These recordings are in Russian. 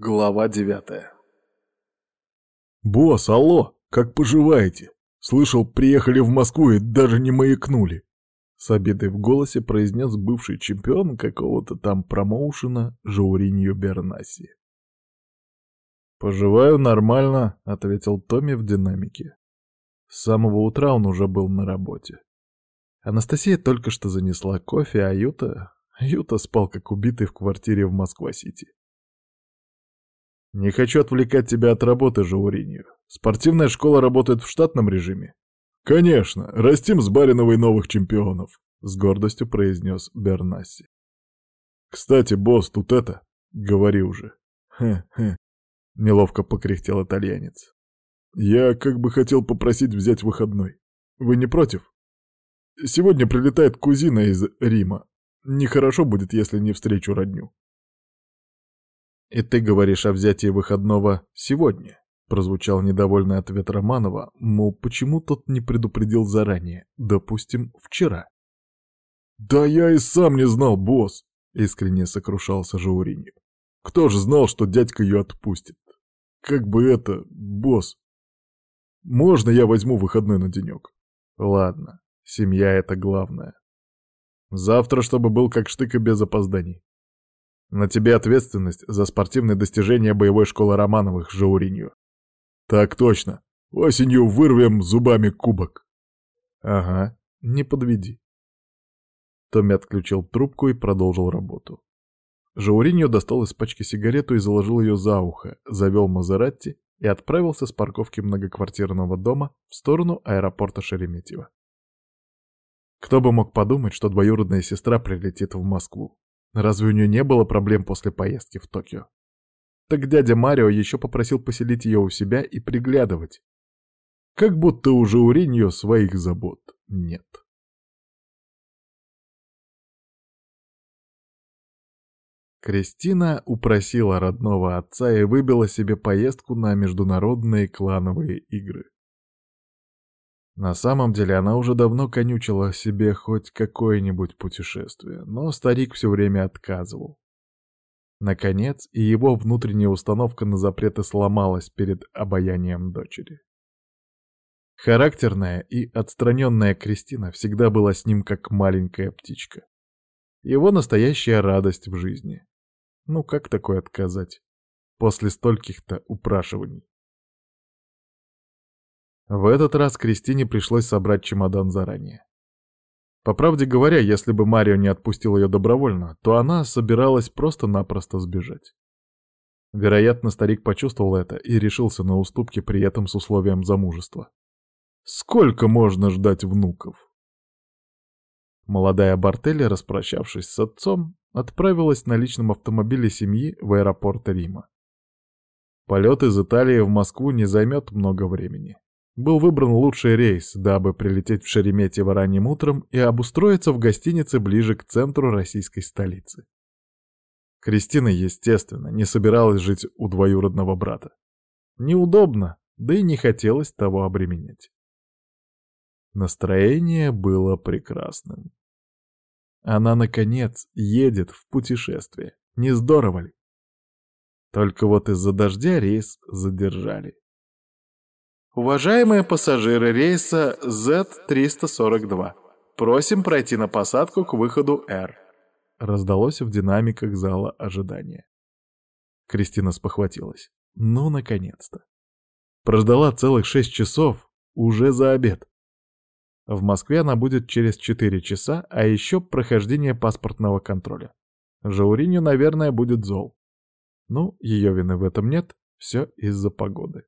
Глава девятая «Босс, алло, как поживаете? Слышал, приехали в Москву и даже не маякнули!» С обидой в голосе произнес бывший чемпион какого-то там промоушена Жауриньо Бернаси. «Поживаю нормально», — ответил Томми в динамике. С самого утра он уже был на работе. Анастасия только что занесла кофе, а Юта... Юта спал как убитый в квартире в Москва-Сити. Не хочу отвлекать тебя от работы, Жауринью. Спортивная школа работает в штатном режиме? Конечно, растим с Бариновой новых чемпионов, с гордостью произнес Бернасси. Кстати, босс, тут это, говори уже. Хе-хе, неловко покряхтел итальянец. Я как бы хотел попросить взять выходной. Вы не против? Сегодня прилетает кузина из Рима. Нехорошо будет, если не встречу родню. «И ты говоришь о взятии выходного сегодня?» Прозвучал недовольный ответ Романова, мол, почему тот не предупредил заранее, допустим, вчера. «Да я и сам не знал, босс!» — искренне сокрушался Жауриньо. «Кто же знал, что дядька ее отпустит? Как бы это, босс? Можно я возьму выходной на денек?» «Ладно, семья — это главное. Завтра, чтобы был как штык и без опозданий. На тебе ответственность за спортивные достижения боевой школы Романовых, Жауринью. Так точно. Осенью вырвем зубами кубок. Ага, не подведи. Томми отключил трубку и продолжил работу. Жауриньо достал из пачки сигарету и заложил ее за ухо, завел Мазератти и отправился с парковки многоквартирного дома в сторону аэропорта Шереметьево. Кто бы мог подумать, что двоюродная сестра прилетит в Москву. Разве у нее не было проблем после поездки в Токио? Так дядя Марио еще попросил поселить ее у себя и приглядывать. Как будто уже у Риньо своих забот нет. Кристина упросила родного отца и выбила себе поездку на международные клановые игры. На самом деле она уже давно конючила себе хоть какое-нибудь путешествие, но старик все время отказывал. Наконец, и его внутренняя установка на запреты сломалась перед обаянием дочери. Характерная и отстраненная Кристина всегда была с ним как маленькая птичка. Его настоящая радость в жизни. Ну как такое отказать? После стольких-то упрашиваний. В этот раз Кристине пришлось собрать чемодан заранее. По правде говоря, если бы Марио не отпустил ее добровольно, то она собиралась просто-напросто сбежать. Вероятно, старик почувствовал это и решился на уступки при этом с условием замужества. Сколько можно ждать внуков? Молодая Бартелли, распрощавшись с отцом, отправилась на личном автомобиле семьи в аэропорт Рима. Полет из Италии в Москву не займет много времени был выбран лучший рейс, дабы прилететь в Шереметьево ранним утром и обустроиться в гостинице ближе к центру российской столицы. Кристина, естественно, не собиралась жить у двоюродного брата. Неудобно, да и не хотелось того обременять. Настроение было прекрасным. Она, наконец, едет в путешествие. Не здорово ли? Только вот из-за дождя рейс задержали. Уважаемые пассажиры рейса Z-342, просим пройти на посадку к выходу R. Раздалось в динамиках зала ожидания. Кристина спохватилась. Ну, наконец-то. Прождала целых шесть часов, уже за обед. В Москве она будет через четыре часа, а еще прохождение паспортного контроля. Жауриню, наверное, будет зол. Ну, ее вины в этом нет, все из-за погоды.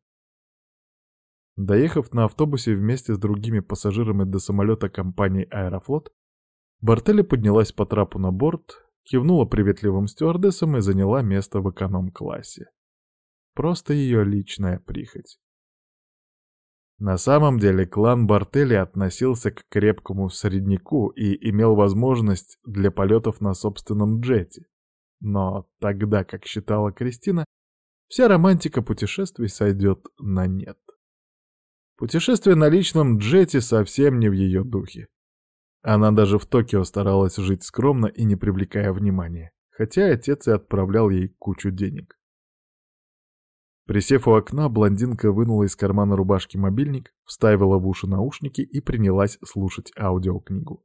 Доехав на автобусе вместе с другими пассажирами до самолета компании «Аэрофлот», Бартелли поднялась по трапу на борт, кивнула приветливым стюардессам и заняла место в эконом-классе. Просто ее личная прихоть. На самом деле клан Бартелли относился к крепкому среднику и имел возможность для полетов на собственном джете. Но тогда, как считала Кристина, вся романтика путешествий сойдет на нет. Путешествие на личном джете совсем не в ее духе. Она даже в Токио старалась жить скромно и не привлекая внимания, хотя отец и отправлял ей кучу денег. Присев у окна, блондинка вынула из кармана рубашки мобильник, вставила в уши наушники и принялась слушать аудиокнигу.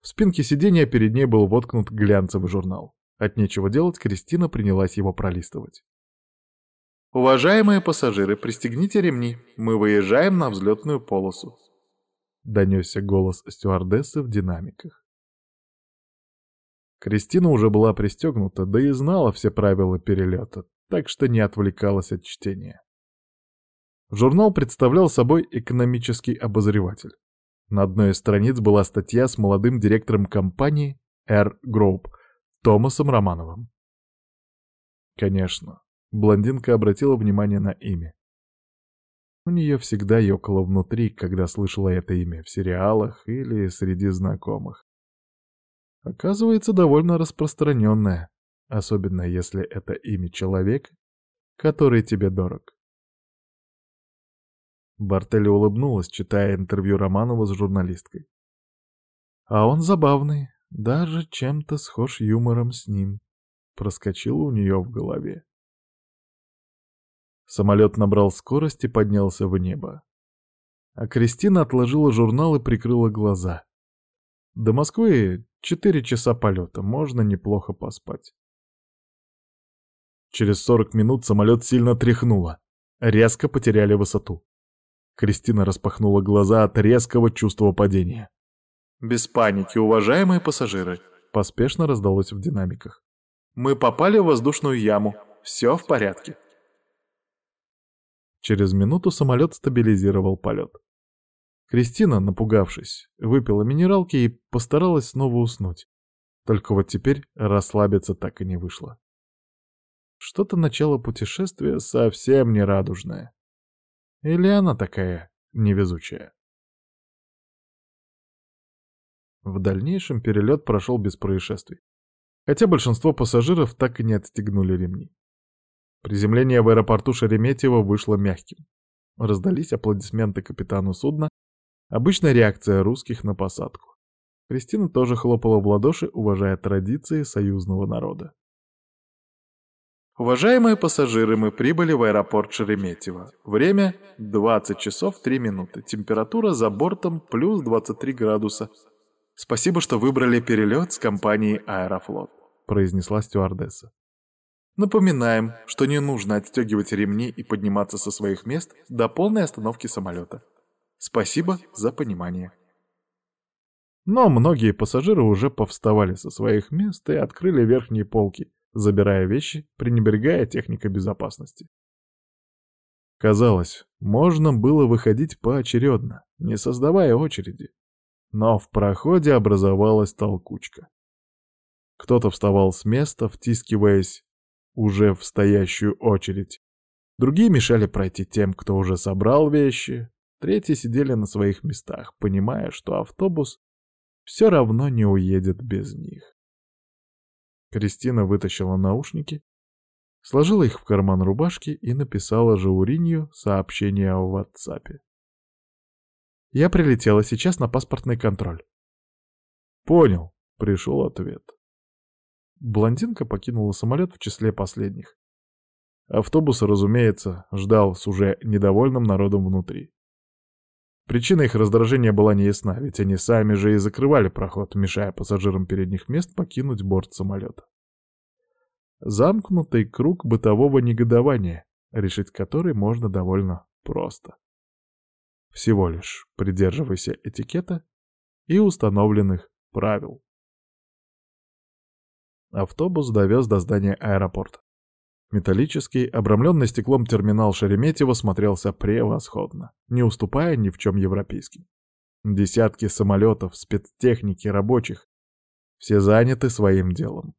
В спинке сиденья перед ней был воткнут глянцевый журнал. От нечего делать, Кристина принялась его пролистывать. «Уважаемые пассажиры, пристегните ремни. Мы выезжаем на взлетную полосу», — донесся голос стюардессы в динамиках. Кристина уже была пристегнута, да и знала все правила перелета, так что не отвлекалась от чтения. Журнал представлял собой экономический обозреватель. На одной из страниц была статья с молодым директором компании R Group Томасом Романовым. Конечно, блондинка обратила внимание на имя. У нее всегда ёкало внутри, когда слышала это имя в сериалах или среди знакомых. Оказывается, довольно распространенное, особенно если это имя человека, который тебе дорог. Бартелли улыбнулась, читая интервью Романова с журналисткой. А он забавный, даже чем-то схож юмором с ним. Проскочило у нее в голове. Самолет набрал скорость и поднялся в небо. А Кристина отложила журнал и прикрыла глаза. До Москвы четыре часа полета, можно неплохо поспать. Через сорок минут самолет сильно тряхнуло. Резко потеряли высоту. Кристина распахнула глаза от резкого чувства падения. «Без паники, уважаемые пассажиры!» Поспешно раздалось в динамиках. «Мы попали в воздушную яму. Все в порядке». Через минуту самолет стабилизировал полет. Кристина, напугавшись, выпила минералки и постаралась снова уснуть. Только вот теперь расслабиться так и не вышло. Что-то начало путешествия совсем не радужное. Или она такая невезучая? В дальнейшем перелет прошел без происшествий. Хотя большинство пассажиров так и не отстегнули ремни. Приземление в аэропорту Шереметьево вышло мягким. Раздались аплодисменты капитану судна, обычная реакция русских на посадку. Кристина тоже хлопала в ладоши, уважая традиции союзного народа. Уважаемые пассажиры, мы прибыли в аэропорт Шереметьево. Время 20 часов 3 минуты. Температура за бортом плюс 23 градуса. Спасибо, что выбрали перелет с компанией «Аэрофлот», произнесла стюардесса. Напоминаем, что не нужно отстегивать ремни и подниматься со своих мест до полной остановки самолета. Спасибо за понимание. Но многие пассажиры уже повставали со своих мест и открыли верхние полки, забирая вещи, пренебрегая техникой безопасности. Казалось, можно было выходить поочередно, не создавая очереди. Но в проходе образовалась толкучка. Кто-то вставал с места, втискиваясь уже в стоящую очередь. Другие мешали пройти тем, кто уже собрал вещи. Третьи сидели на своих местах, понимая, что автобус все равно не уедет без них. Кристина вытащила наушники, сложила их в карман рубашки и написала Жауринью сообщение в WhatsApp. «Я прилетела сейчас на паспортный контроль». «Понял», — пришел ответ. Блондинка покинула самолет в числе последних. Автобус, разумеется, ждал с уже недовольным народом внутри. Причина их раздражения была неясна, ведь они сами же и закрывали проход, мешая пассажирам передних мест покинуть борт самолета. Замкнутый круг бытового негодования, решить который можно довольно просто. Всего лишь придерживайся этикета и установленных правил. Автобус довез до здания аэропорта. Металлический, обрамленный стеклом терминал Шереметьево смотрелся превосходно, не уступая ни в чем европейским. Десятки самолетов, спецтехники, рабочих. Все заняты своим делом.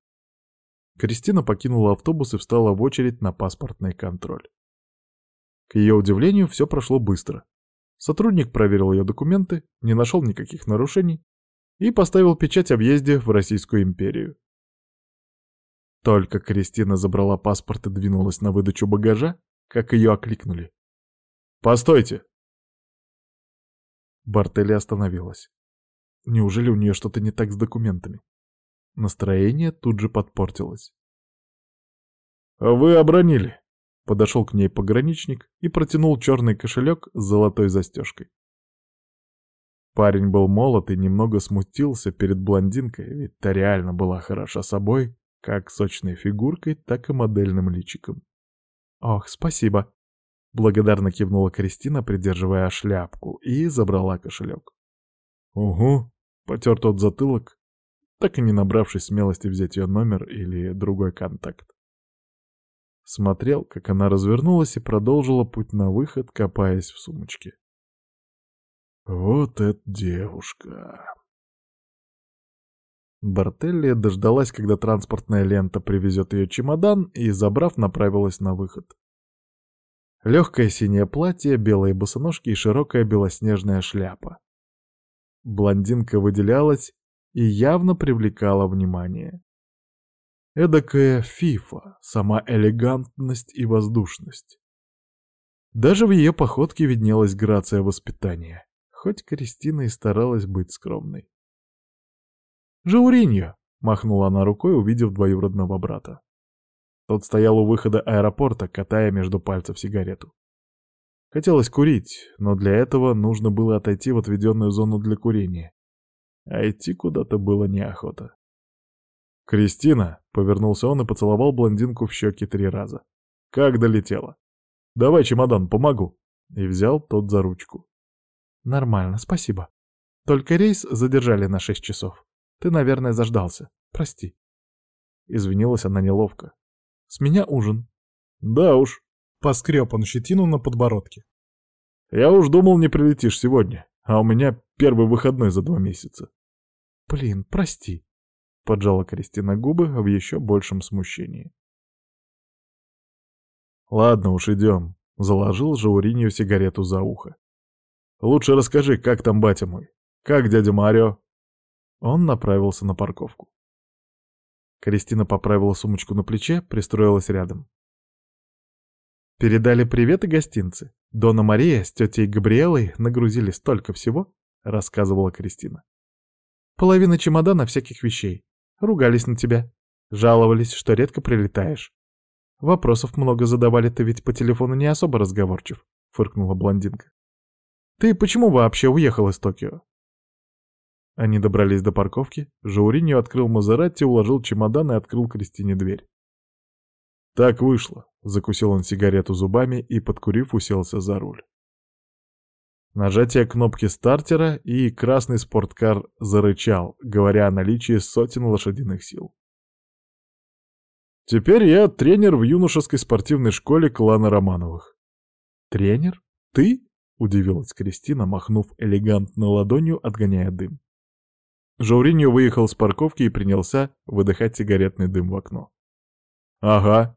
Кристина покинула автобус и встала в очередь на паспортный контроль. К ее удивлению, все прошло быстро. Сотрудник проверил ее документы, не нашел никаких нарушений и поставил печать о въезде в Российскую империю. Только Кристина забрала паспорт и двинулась на выдачу багажа, как ее окликнули. «Постойте!» Бартелли остановилась. Неужели у нее что-то не так с документами? Настроение тут же подпортилось. «Вы обронили. Подошел к ней пограничник и протянул черный кошелек с золотой застежкой. Парень был молод и немного смутился перед блондинкой, ведь та реально была хороша собой, как сочной фигуркой, так и модельным личиком. «Ох, спасибо!» — благодарно кивнула Кристина, придерживая шляпку, и забрала кошелек. «Угу!» — потер тот затылок, так и не набравшись смелости взять ее номер или другой контакт. Смотрел, как она развернулась и продолжила путь на выход, копаясь в сумочке. Вот эта девушка. Бартелли дождалась, когда транспортная лента привезет ее чемодан, и, забрав, направилась на выход. Легкое синее платье, белые босоножки и широкая белоснежная шляпа. Блондинка выделялась и явно привлекала внимание. Эдакая фифа, сама элегантность и воздушность. Даже в ее походке виднелась грация воспитания хоть Кристина и старалась быть скромной. «Жауриньо!» — махнула она рукой, увидев двоюродного брата. Тот стоял у выхода аэропорта, катая между пальцев сигарету. Хотелось курить, но для этого нужно было отойти в отведенную зону для курения. А идти куда-то было неохота. «Кристина!» — повернулся он и поцеловал блондинку в щеки три раза. «Как долетела? Давай чемодан, помогу!» И взял тот за ручку. «Нормально, спасибо. Только рейс задержали на шесть часов. Ты, наверное, заждался. Прости». Извинилась она неловко. «С меня ужин». «Да уж», — поскреб он щетину на подбородке. «Я уж думал, не прилетишь сегодня, а у меня первый выходной за два месяца». «Блин, прости», — поджала Кристина губы в еще большем смущении. «Ладно уж, идем», — заложил Жауринью сигарету за ухо. Лучше расскажи, как там батя мой? Как дядя Марио?» Он направился на парковку. Кристина поправила сумочку на плече, пристроилась рядом. «Передали привет и гостинцы. Дона Мария с тетей Габриэлой нагрузили столько всего», — рассказывала Кристина. «Половина чемодана всяких вещей. Ругались на тебя. Жаловались, что редко прилетаешь. Вопросов много задавали, ты ведь по телефону не особо разговорчив», — фыркнула блондинка. Ты почему вообще уехал из Токио?» Они добрались до парковки, Жауриньо открыл Мазератти, уложил чемодан и открыл Кристине дверь. Так вышло. Закусил он сигарету зубами и, подкурив, уселся за руль. Нажатие кнопки стартера, и красный спорткар зарычал, говоря о наличии сотен лошадиных сил. «Теперь я тренер в юношеской спортивной школе клана Романовых». «Тренер? Ты?» — удивилась Кристина, махнув элегантно ладонью, отгоняя дым. Жауриньо выехал с парковки и принялся выдыхать сигаретный дым в окно. «Ага».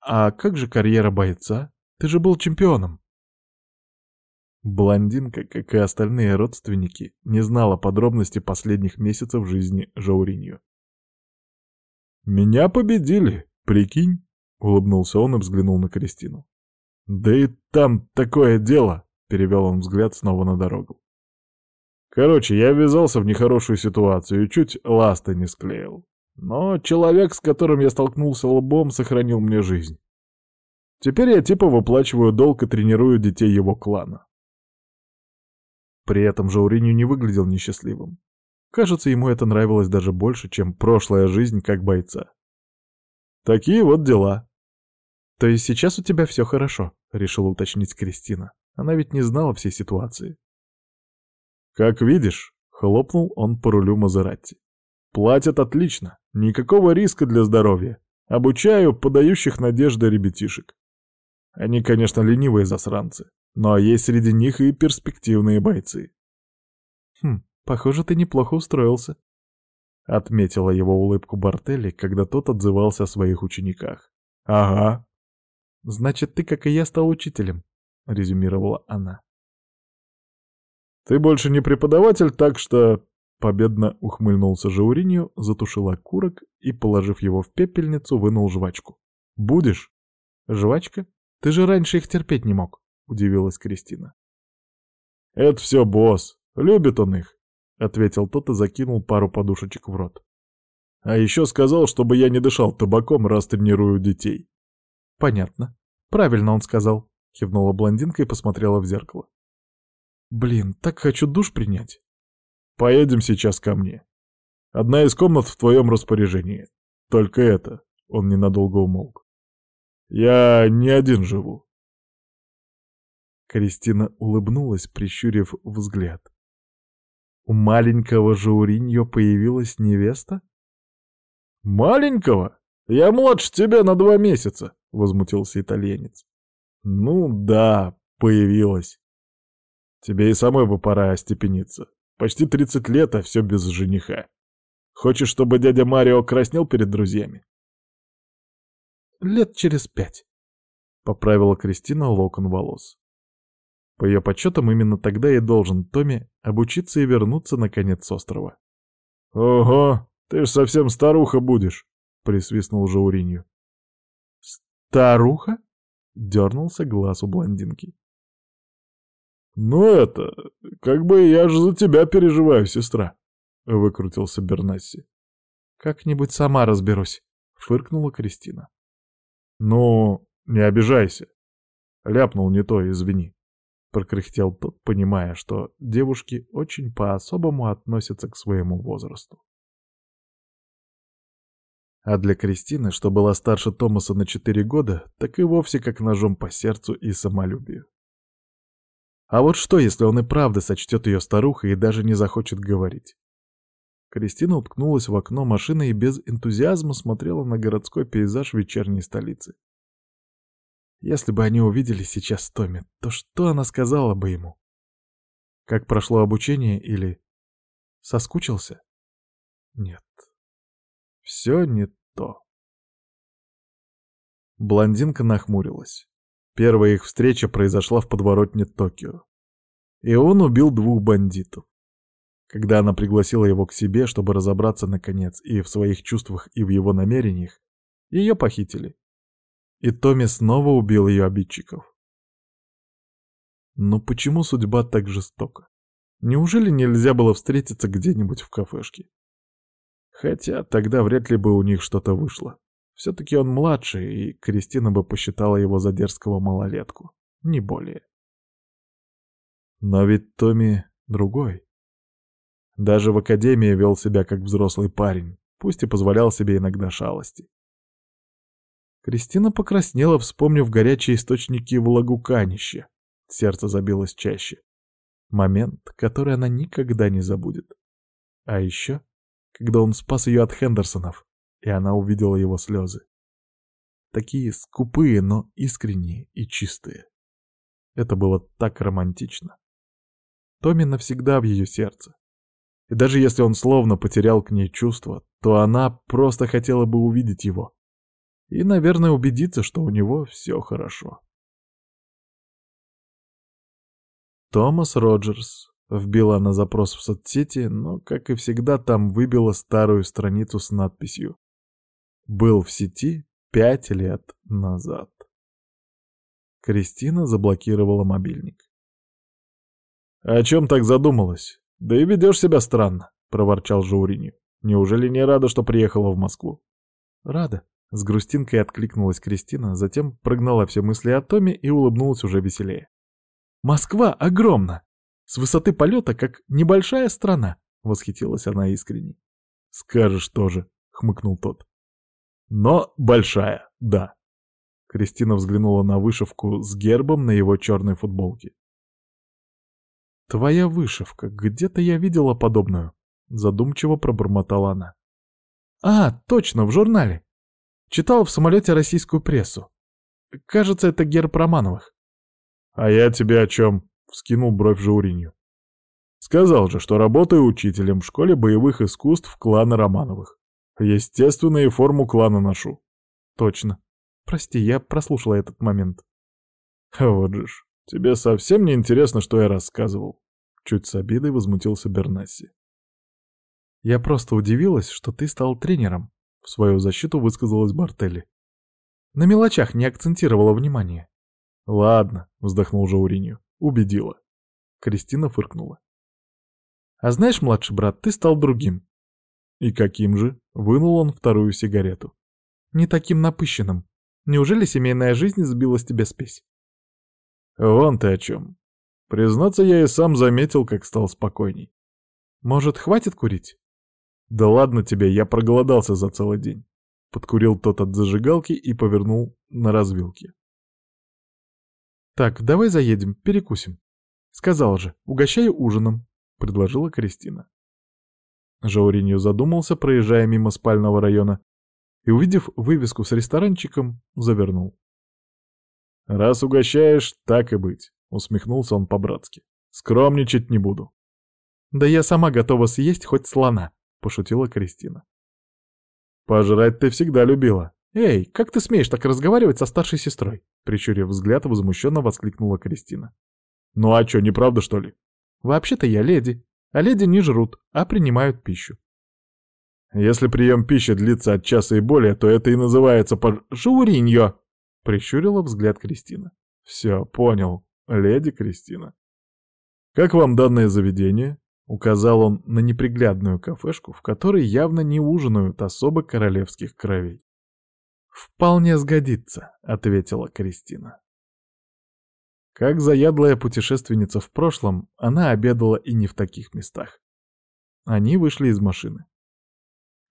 «А как же карьера бойца? Ты же был чемпионом». Блондинка, как и остальные родственники, не знала подробностей последних месяцев жизни Жауриньо. «Меня победили, прикинь?» — улыбнулся он и взглянул на Кристину. «Да и там такое дело!» — перевел он взгляд снова на дорогу. Короче, я ввязался в нехорошую ситуацию и чуть ласты не склеил. Но человек, с которым я столкнулся лбом, сохранил мне жизнь. Теперь я типа выплачиваю долг и тренирую детей его клана. При этом Жауриню не выглядел несчастливым. Кажется, ему это нравилось даже больше, чем прошлая жизнь как бойца. Такие вот дела. «То есть сейчас у тебя все хорошо?» — решила уточнить Кристина. Она ведь не знала всей ситуации. «Как видишь», — хлопнул он по рулю Мазератти. «Платят отлично, никакого риска для здоровья. Обучаю подающих надежды ребятишек. Они, конечно, ленивые засранцы, но есть среди них и перспективные бойцы». «Хм, похоже, ты неплохо устроился», — отметила его улыбку Бартелли, когда тот отзывался о своих учениках. «Ага», «Значит, ты, как и я, стал учителем», — резюмировала она. «Ты больше не преподаватель, так что...» Победно ухмыльнулся Жауринью, затушил окурок и, положив его в пепельницу, вынул жвачку. «Будешь?» «Жвачка? Ты же раньше их терпеть не мог», — удивилась Кристина. «Это все босс. Любит он их», — ответил тот и закинул пару подушечек в рот. «А еще сказал, чтобы я не дышал табаком, раз тренирую детей». Понятно. Правильно он сказал. Кивнула блондинка и посмотрела в зеркало. Блин, так хочу душ принять. Поедем сейчас ко мне. Одна из комнат в твоем распоряжении. Только это. Он ненадолго умолк. Я не один живу. Кристина улыбнулась, прищурив взгляд. У маленького Жауриньо появилась невеста? «Маленького? Я младше тебя на два месяца», — возмутился итальянец. «Ну да, появилась. Тебе и самой бы пора остепениться. Почти тридцать лет, а все без жениха. Хочешь, чтобы дядя Марио краснел перед друзьями?» «Лет через пять», — поправила Кристина локон волос. По ее подсчетам, именно тогда и должен Томми обучиться и вернуться, наконец, с острова. «Ого, ты ж совсем старуха будешь!» — присвистнул Жауринью. «Старуха?» — дернулся глаз у блондинки. «Ну это, как бы я же за тебя переживаю, сестра!» — выкрутился Бернасси. «Как-нибудь сама разберусь», — фыркнула Кристина. «Ну, не обижайся. Ляпнул не то, извини», — прокряхтел тот, понимая, что девушки очень по-особому относятся к своему возрасту. А для Кристины, что была старше Томаса на четыре года, так и вовсе как ножом по сердцу и самолюбию. А вот что, если он и правда сочтет ее старухой и даже не захочет говорить? Кристина уткнулась в окно машины и без энтузиазма смотрела на городской пейзаж вечерней столицы. Если бы они увидели сейчас Томми, то что она сказала бы ему? Как прошло обучение или соскучился? Нет. Все не то. Блондинка нахмурилась. Первая их встреча произошла в подворотне Токио. И он убил двух бандитов. Когда она пригласила его к себе, чтобы разобраться наконец и в своих чувствах, и в его намерениях, ее похитили. И Томми снова убил ее обидчиков. Но почему судьба так жестока? Неужели нельзя было встретиться где-нибудь в кафешке? Хотя тогда вряд ли бы у них что-то вышло. Все-таки он младший, и Кристина бы посчитала его за дерзкого малолетку. Не более. Но ведь Томми другой. Даже в академии вел себя как взрослый парень, пусть и позволял себе иногда шалости. Кристина покраснела, вспомнив горячие источники влагуканища. Сердце забилось чаще. Момент, который она никогда не забудет. А еще когда он спас ее от Хендерсонов, и она увидела его слезы. Такие скупые, но искренние и чистые. Это было так романтично. Томми навсегда в ее сердце. И даже если он словно потерял к ней чувства, то она просто хотела бы увидеть его. И, наверное, убедиться, что у него все хорошо. Томас Роджерс, Вбила она запрос в соцсети, но, как и всегда, там выбила старую страницу с надписью «Был в сети пять лет назад». Кристина заблокировала мобильник. «О чем так задумалась? Да и ведешь себя странно», — проворчал Жаурини. «Неужели не рада, что приехала в Москву?» «Рада», — с грустинкой откликнулась Кристина, затем прогнала все мысли о Томе и улыбнулась уже веселее. «Москва огромна! С высоты полета, как небольшая страна, — восхитилась она искренне. — Скажешь тоже, — хмыкнул тот. — Но большая, да. Кристина взглянула на вышивку с гербом на его черной футболке. «Твоя вышивка, где-то я видела подобную», — задумчиво пробормотала она. «А, точно, в журнале. Читал в самолете российскую прессу. Кажется, это герб Романовых». «А я тебе о чем?» вскинул бровь Жауринью. Сказал же, что работаю учителем в школе боевых искусств клана Романовых. Естественно, и форму клана ношу. Точно. Прости, я прослушала этот момент. Вот же ж, тебе совсем не интересно, что я рассказывал. Чуть с обидой возмутился Бернасси. Я просто удивилась, что ты стал тренером. В свою защиту высказалась Бартелли. На мелочах не акцентировала внимание. Ладно, вздохнул Жауринью. Убедила. Кристина фыркнула. А знаешь, младший брат, ты стал другим. И каким же? Вынул он вторую сигарету. Не таким напыщенным. Неужели семейная жизнь сбила с тебя спесь? Вон ты о чем. Признаться, я и сам заметил, как стал спокойней. Может, хватит курить? Да ладно тебе, я проголодался за целый день. Подкурил тот от зажигалки и повернул на развилке. Так, давай заедем, перекусим. Сказал же, угощаю ужином, предложила Кристина. Жауринью задумался, проезжая мимо спального района, и, увидев вывеску с ресторанчиком, завернул. «Раз угощаешь, так и быть», — усмехнулся он по-братски. «Скромничать не буду». «Да я сама готова съесть хоть слона», — пошутила Кристина. «Пожрать ты всегда любила». «Эй, как ты смеешь так разговаривать со старшей сестрой?» Прищурив взгляд, возмущенно воскликнула Кристина. «Ну а чё, неправда, что ли?» «Вообще-то я леди, а леди не жрут, а принимают пищу». «Если прием пищи длится от часа и более, то это и называется пож... жауриньо!» Прищурила взгляд Кристина. «Все, понял, леди Кристина». «Как вам данное заведение?» Указал он на неприглядную кафешку, в которой явно не ужинают особо королевских кровей. «Вполне сгодится», — ответила Кристина. Как заядлая путешественница в прошлом, она обедала и не в таких местах. Они вышли из машины.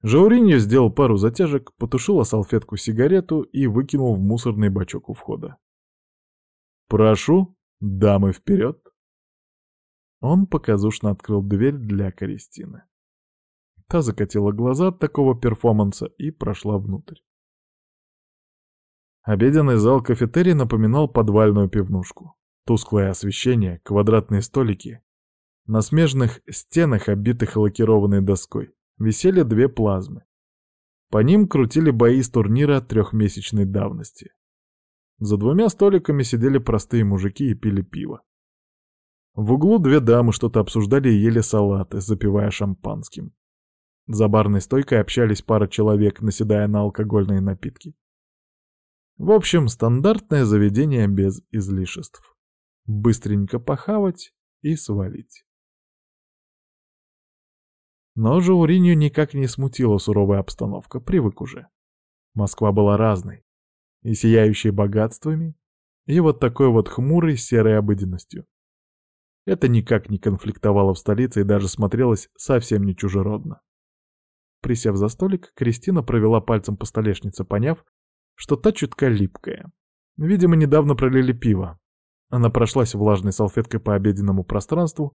Жауриньо сделал пару затяжек, потушил салфетку сигарету и выкинул в мусорный бачок у входа. «Прошу, дамы вперед!» Он показушно открыл дверь для Кристины. Та закатила глаза от такого перформанса и прошла внутрь. Обеденный зал кафетерия напоминал подвальную пивнушку. Тусклое освещение, квадратные столики. На смежных стенах, обитых лакированной доской, висели две плазмы. По ним крутили бои с турнира трехмесячной давности. За двумя столиками сидели простые мужики и пили пиво. В углу две дамы что-то обсуждали и ели салаты, запивая шампанским. За барной стойкой общались пара человек, наседая на алкогольные напитки. В общем, стандартное заведение без излишеств. Быстренько похавать и свалить. Но Жауринью никак не смутила суровая обстановка, привык уже. Москва была разной, и сияющей богатствами, и вот такой вот хмурой серой обыденностью. Это никак не конфликтовало в столице и даже смотрелось совсем не чужеродно. Присев за столик, Кристина провела пальцем по столешнице, поняв, что та чутка липкая. Видимо, недавно пролили пиво. Она прошлась влажной салфеткой по обеденному пространству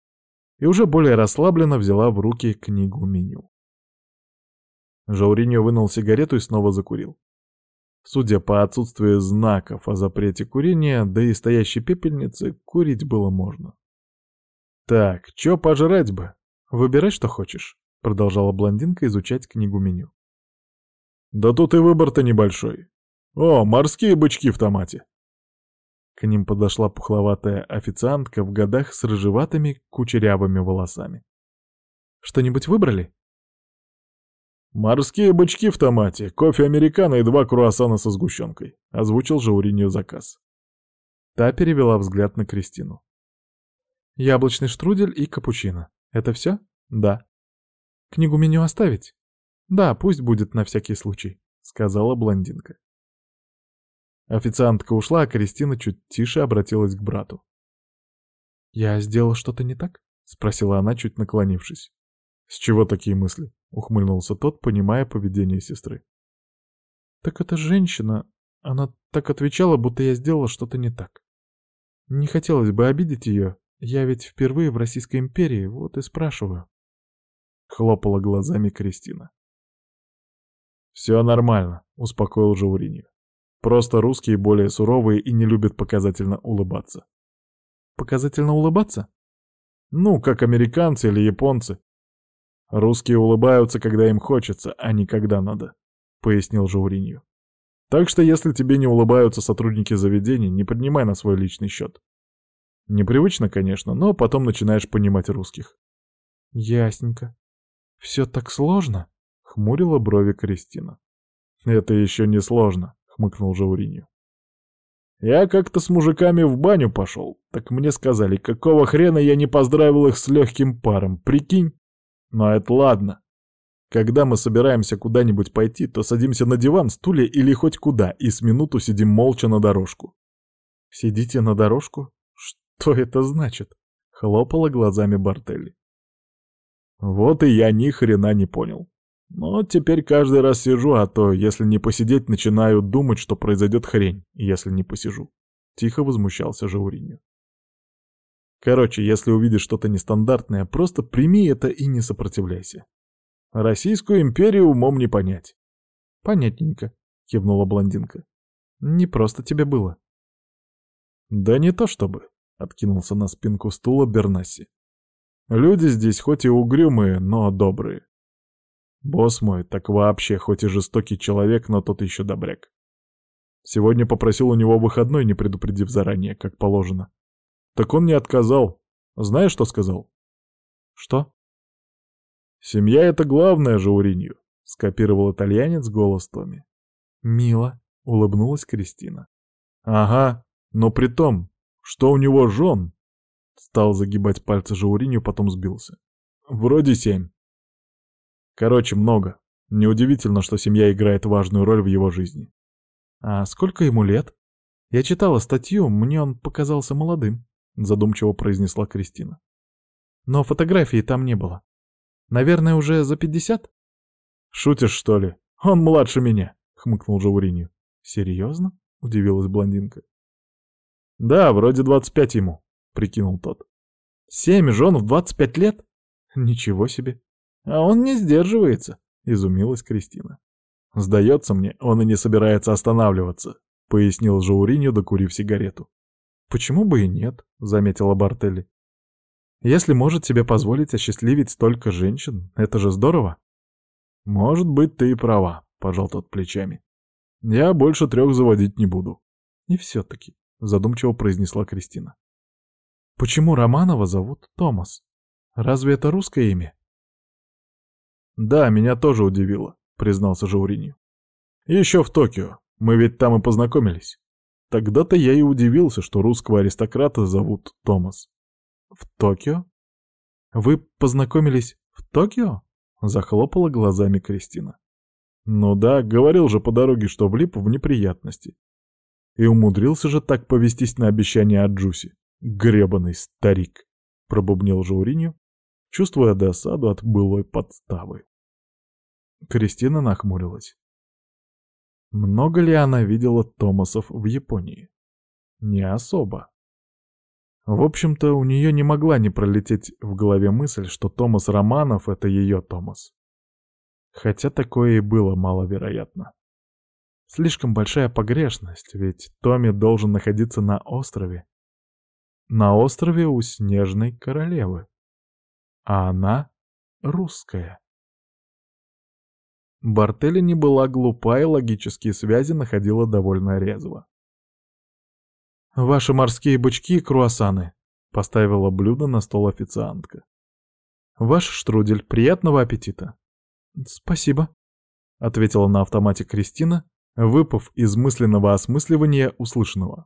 и уже более расслабленно взяла в руки книгу меню. Жауриньо вынул сигарету и снова закурил. Судя по отсутствию знаков о запрете курения, да и стоящей пепельницы, курить было можно. «Так, чё пожрать бы? Выбирай, что хочешь», — продолжала блондинка изучать книгу меню. «Да тут и выбор-то небольшой. О, морские бычки в томате. К ним подошла пухловатая официантка в годах с рыжеватыми кучерявыми волосами. «Что-нибудь выбрали?» «Морские бычки в томате, кофе американо и два круассана со сгущенкой», — озвучил Жауринью заказ. Та перевела взгляд на Кристину. «Яблочный штрудель и капучино. Это все?» «Да». «Книгу меню оставить?» «Да, пусть будет на всякий случай», — сказала блондинка. Официантка ушла, а Кристина чуть тише обратилась к брату. «Я сделал что-то не так?» — спросила она, чуть наклонившись. «С чего такие мысли?» — ухмыльнулся тот, понимая поведение сестры. «Так эта женщина, она так отвечала, будто я сделала что-то не так. Не хотелось бы обидеть ее, я ведь впервые в Российской империи, вот и спрашиваю». Хлопала глазами Кристина. «Все нормально», — успокоил Жауриньо. Просто русские более суровые и не любят показательно улыбаться. Показательно улыбаться? Ну, как американцы или японцы. Русские улыбаются, когда им хочется, а не когда надо, пояснил Жауринью. Так что если тебе не улыбаются сотрудники заведений, не поднимай на свой личный счет. Непривычно, конечно, но потом начинаешь понимать русских. Ясненько. Все так сложно? Хмурила брови Кристина. Это еще не сложно хмыкнул Жауринью. Я как-то с мужиками в баню пошел, так мне сказали, какого хрена я не поздравил их с легким паром, прикинь? Но это ладно. Когда мы собираемся куда-нибудь пойти, то садимся на диван, стулья или хоть куда, и с минуту сидим молча на дорожку. «Сидите на дорожку? Что это значит?» — хлопала глазами Бартелли. Вот и я ни хрена не понял. Но теперь каждый раз сижу, а то, если не посидеть, начинаю думать, что произойдет хрень, если не посижу. Тихо возмущался Жауриню. Короче, если увидишь что-то нестандартное, просто прими это и не сопротивляйся. Российскую империю умом не понять. Понятненько, кивнула блондинка. Не просто тебе было. Да не то чтобы, откинулся на спинку стула Бернаси. Люди здесь хоть и угрюмые, но добрые. Босс мой, так вообще, хоть и жестокий человек, но тот еще добряк. Сегодня попросил у него выходной, не предупредив заранее, как положено. Так он не отказал. Знаешь, что сказал? Что? Семья — это главное же Уринью, скопировал итальянец голос Томи. Мило, улыбнулась Кристина. Ага, но при том, что у него жен. Стал загибать пальцы Жауринью, потом сбился. Вроде семь. Короче, много. Неудивительно, что семья играет важную роль в его жизни. А сколько ему лет? Я читала статью, мне он показался молодым, задумчиво произнесла Кристина. Но фотографии там не было. Наверное, уже за пятьдесят? Шутишь, что ли? Он младше меня, хмыкнул Жауринью. Серьезно? Удивилась блондинка. Да, вроде двадцать пять ему, прикинул тот. Семь жен в двадцать пять лет? Ничего себе. А он не сдерживается, изумилась Кристина. Сдается мне, он и не собирается останавливаться, пояснил Жауриньо, докурив сигарету. Почему бы и нет, заметила Бартелли. Если может себе позволить осчастливить столько женщин, это же здорово. Может быть, ты и права, пожал тот плечами. Я больше трех заводить не буду. И все-таки, задумчиво произнесла Кристина. Почему Романова зовут Томас? Разве это русское имя? «Да, меня тоже удивило», — признался Жауринью. «Еще в Токио. Мы ведь там и познакомились. Тогда-то я и удивился, что русского аристократа зовут Томас». «В Токио? Вы познакомились в Токио?» — захлопала глазами Кристина. «Ну да, говорил же по дороге, что влип в неприятности. И умудрился же так повестись на обещание от Джуси. Гребаный старик!» — пробубнил Жауринью, чувствуя досаду от былой подставы. Кристина нахмурилась. Много ли она видела Томасов в Японии? Не особо. В общем-то, у нее не могла не пролететь в голове мысль, что Томас Романов — это ее Томас. Хотя такое и было маловероятно. Слишком большая погрешность, ведь Томми должен находиться на острове. На острове у Снежной Королевы а она русская. Бартелли не была глупа и логические связи находила довольно резво. «Ваши морские бычки и круассаны», — поставила блюдо на стол официантка. «Ваш штрудель, приятного аппетита». «Спасибо», — ответила на автомате Кристина, выпав из мысленного осмысливания услышанного.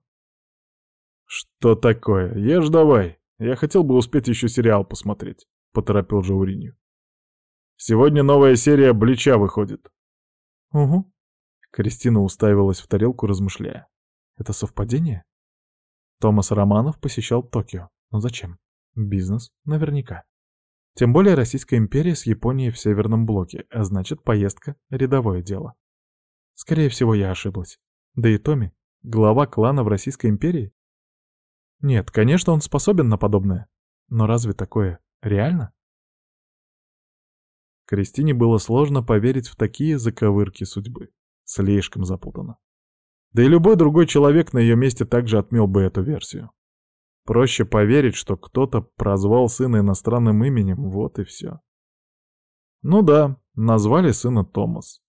«Что такое? Ешь давай. Я хотел бы успеть еще сериал посмотреть». — поторопил Жауринью. «Сегодня новая серия Блича выходит». «Угу». Кристина уставилась в тарелку, размышляя. «Это совпадение?» Томас Романов посещал Токио. Но зачем? Бизнес, наверняка. Тем более Российская империя с Японией в Северном блоке, а значит, поездка — рядовое дело. Скорее всего, я ошиблась. Да и Томи — глава клана в Российской империи? Нет, конечно, он способен на подобное. Но разве такое Реально? Кристине было сложно поверить в такие заковырки судьбы. Слишком запутанно. Да и любой другой человек на ее месте также отмел бы эту версию. Проще поверить, что кто-то прозвал сына иностранным именем, вот и все. Ну да, назвали сына Томас.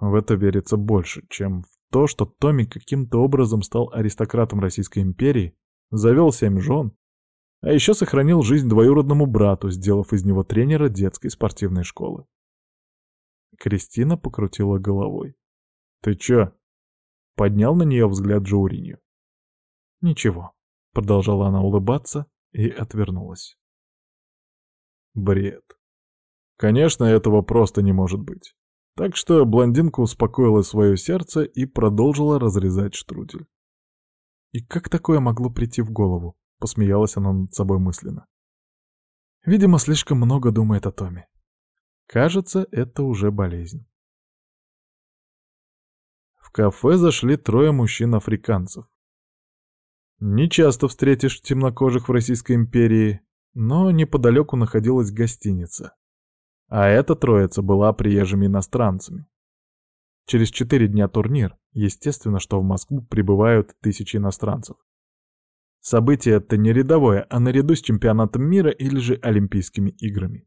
В это верится больше, чем в то, что Томми каким-то образом стал аристократом Российской империи, завел семь жен а еще сохранил жизнь двоюродному брату, сделав из него тренера детской спортивной школы. Кристина покрутила головой. «Ты чё?» Поднял на нее взгляд Джоуринью. «Ничего», — продолжала она улыбаться и отвернулась. Бред. Конечно, этого просто не может быть. Так что блондинка успокоила свое сердце и продолжила разрезать штрудель. И как такое могло прийти в голову? Посмеялась она над собой мысленно. Видимо, слишком много думает о Томе. Кажется, это уже болезнь. В кафе зашли трое мужчин-африканцев. Не часто встретишь темнокожих в Российской империи, но неподалеку находилась гостиница. А эта троица была приезжими иностранцами. Через четыре дня турнир, естественно, что в Москву прибывают тысячи иностранцев. Событие это не рядовое, а наряду с чемпионатом мира или же Олимпийскими играми.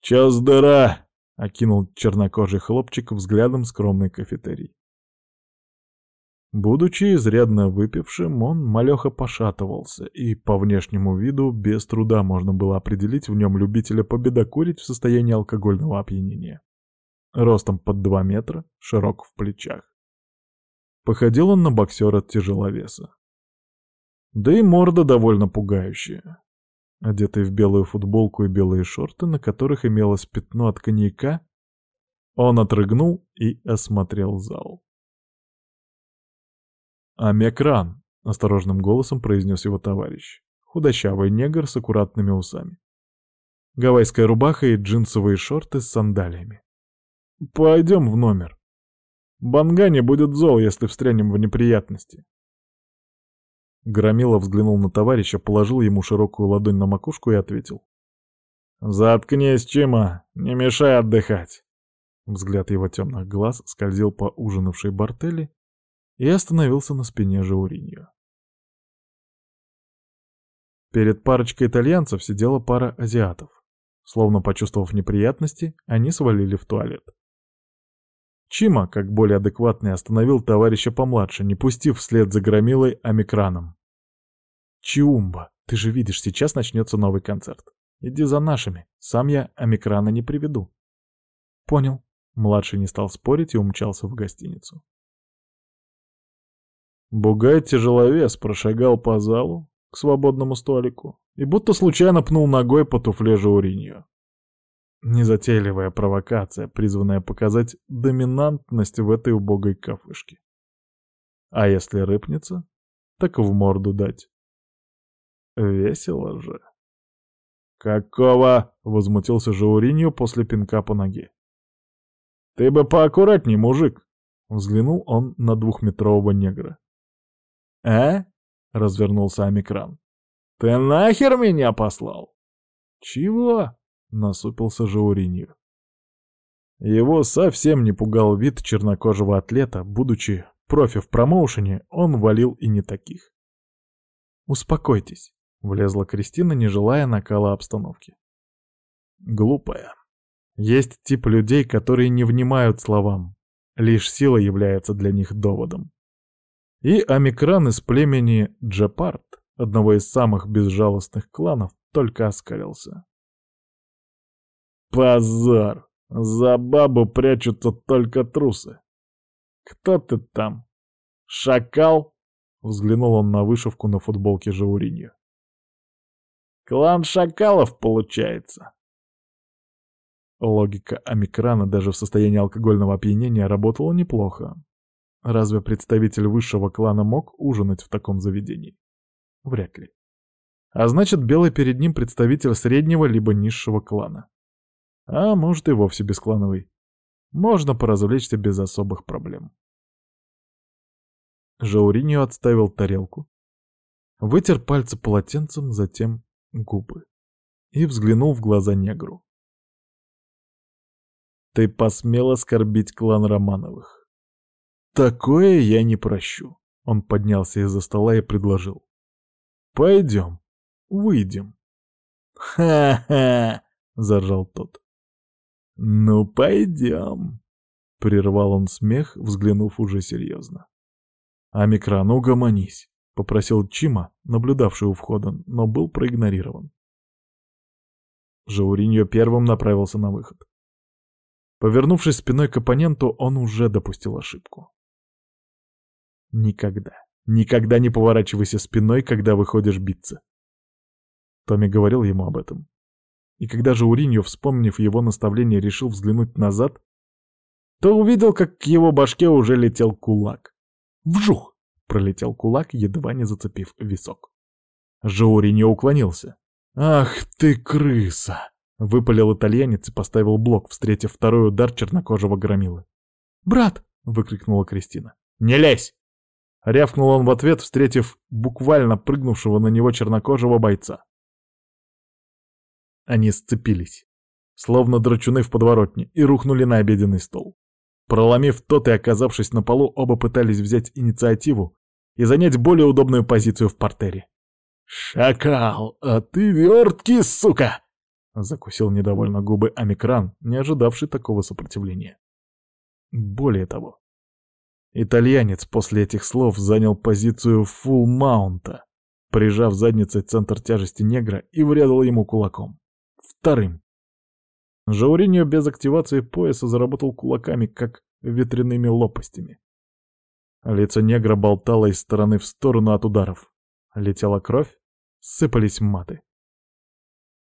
«Чё с дыра?» — окинул чернокожий хлопчик взглядом скромный кафетерий. Будучи изрядно выпившим, он малёха пошатывался, и по внешнему виду без труда можно было определить в нем любителя победокурить в состоянии алкогольного опьянения. Ростом под два метра, широк в плечах. Походил он на боксера-тяжеловеса. Да и морда довольно пугающая. Одетый в белую футболку и белые шорты, на которых имелось пятно от коньяка, он отрыгнул и осмотрел зал. «Амекран», — осторожным голосом произнес его товарищ. Худощавый негр с аккуратными усами. Гавайская рубаха и джинсовые шорты с сандалиями. «Пойдем в номер. Бангани будет зол, если встрянем в неприятности». Громила взглянул на товарища, положил ему широкую ладонь на макушку и ответил. «Заткнись, Чима, не мешай отдыхать!» Взгляд его темных глаз скользил по ужинавшей бартели и остановился на спине Жауриньо. Перед парочкой итальянцев сидела пара азиатов. Словно почувствовав неприятности, они свалили в туалет. Чима, как более адекватный, остановил товарища помладше, не пустив вслед за громилой Амикраном. «Чиумба, ты же видишь, сейчас начнется новый концерт. Иди за нашими, сам я Амикрана не приведу». «Понял». Младший не стал спорить и умчался в гостиницу. Бугай-тяжеловес прошагал по залу к свободному столику и будто случайно пнул ногой по туфле Жауриньо. Незатейливая провокация, призванная показать доминантность в этой убогой кафешке. А если рыпнется, так в морду дать. Весело же. «Какого?» — возмутился Жауриньо после пинка по ноге. «Ты бы поаккуратней, мужик!» — взглянул он на двухметрового негра. «А?» — развернулся Амикран. «Ты нахер меня послал?» «Чего?» — насупился Жауринью. Его совсем не пугал вид чернокожего атлета, будучи профи в промоушене, он валил и не таких. «Успокойтесь», — влезла Кристина, не желая накала обстановки. Глупая. Есть тип людей, которые не внимают словам. Лишь сила является для них доводом. И Омикран из племени Джапарт, одного из самых безжалостных кланов, только оскалился. «Позор! За бабу прячутся только трусы! Кто ты там? Шакал?» Взглянул он на вышивку на футболке Жауриньо. «Клан шакалов, получается!» Логика Омикрана даже в состоянии алкогольного опьянения работала неплохо. Разве представитель высшего клана мог ужинать в таком заведении? Вряд ли. А значит, белый перед ним представитель среднего либо низшего клана. А может и вовсе бесклановый. Можно поразвлечься без особых проблем. Жауриньо отставил тарелку, вытер пальцы полотенцем, затем губы и взглянул в глаза негру. «Ты посмел оскорбить клан Романовых. Такое я не прощу. Он поднялся из-за стола и предложил. Пойдем, выйдем. Ха-ха, заржал тот. Ну, пойдем. Прервал он смех, взглянув уже серьезно. «Амикран, угомонись», — попросил Чима, наблюдавший у входа, но был проигнорирован. Жауриньо первым направился на выход. Повернувшись спиной к оппоненту, он уже допустил ошибку. Никогда, никогда не поворачивайся спиной, когда выходишь биться. Томми говорил ему об этом. и когда же вспомнив его наставление, решил взглянуть назад, то увидел, как к его башке уже летел кулак. Вжух! Пролетел кулак, едва не зацепив висок. Жаури не уклонился. «Ах ты, крыса!» — выпалил итальянец и поставил блок, встретив второй удар чернокожего громилы. «Брат!» — выкрикнула Кристина. «Не лезь!» Рявкнул он в ответ, встретив буквально прыгнувшего на него чернокожего бойца. Они сцепились, словно драчуны в подворотне, и рухнули на обеденный стол. Проломив тот и оказавшись на полу, оба пытались взять инициативу и занять более удобную позицию в портере. «Шакал, а ты верткий, сука!» Закусил недовольно губы Амикран, не ожидавший такого сопротивления. Более того, итальянец после этих слов занял позицию фулл-маунта, прижав задницей центр тяжести негра и врезал ему кулаком. Вторым. Жауриньо без активации пояса заработал кулаками, как ветряными лопастями. Лицо негра болтало из стороны в сторону от ударов. Летела кровь, сыпались маты.